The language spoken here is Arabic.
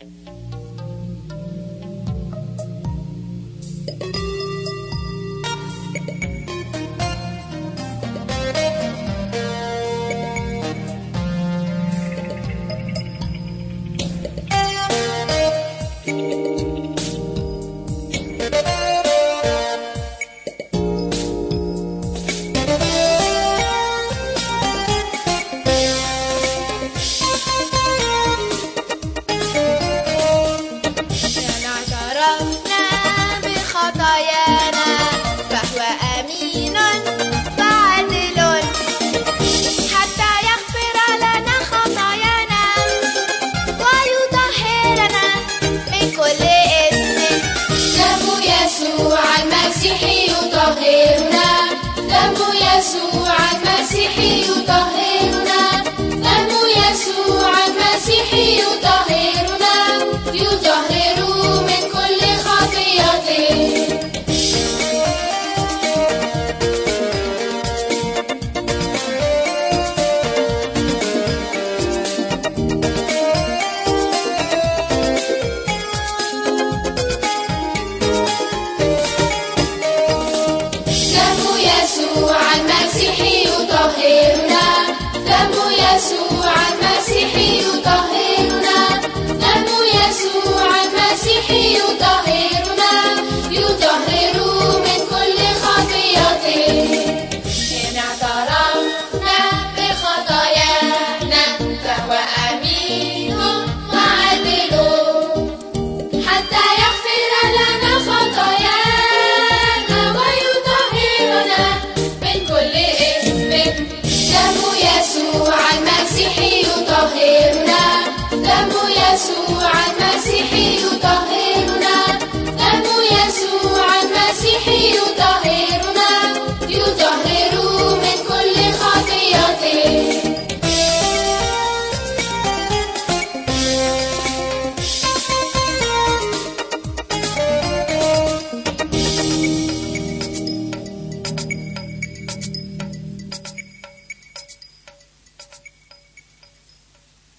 thank you المسيح يطهرنا يطهرنا يطهر من كل خطيئة إن اعترفنا بخطايانا فهو أمين وعادل حتى يغفر لنا خطايانا ويطهرنا من كل إثم. دم يسوع المسيح.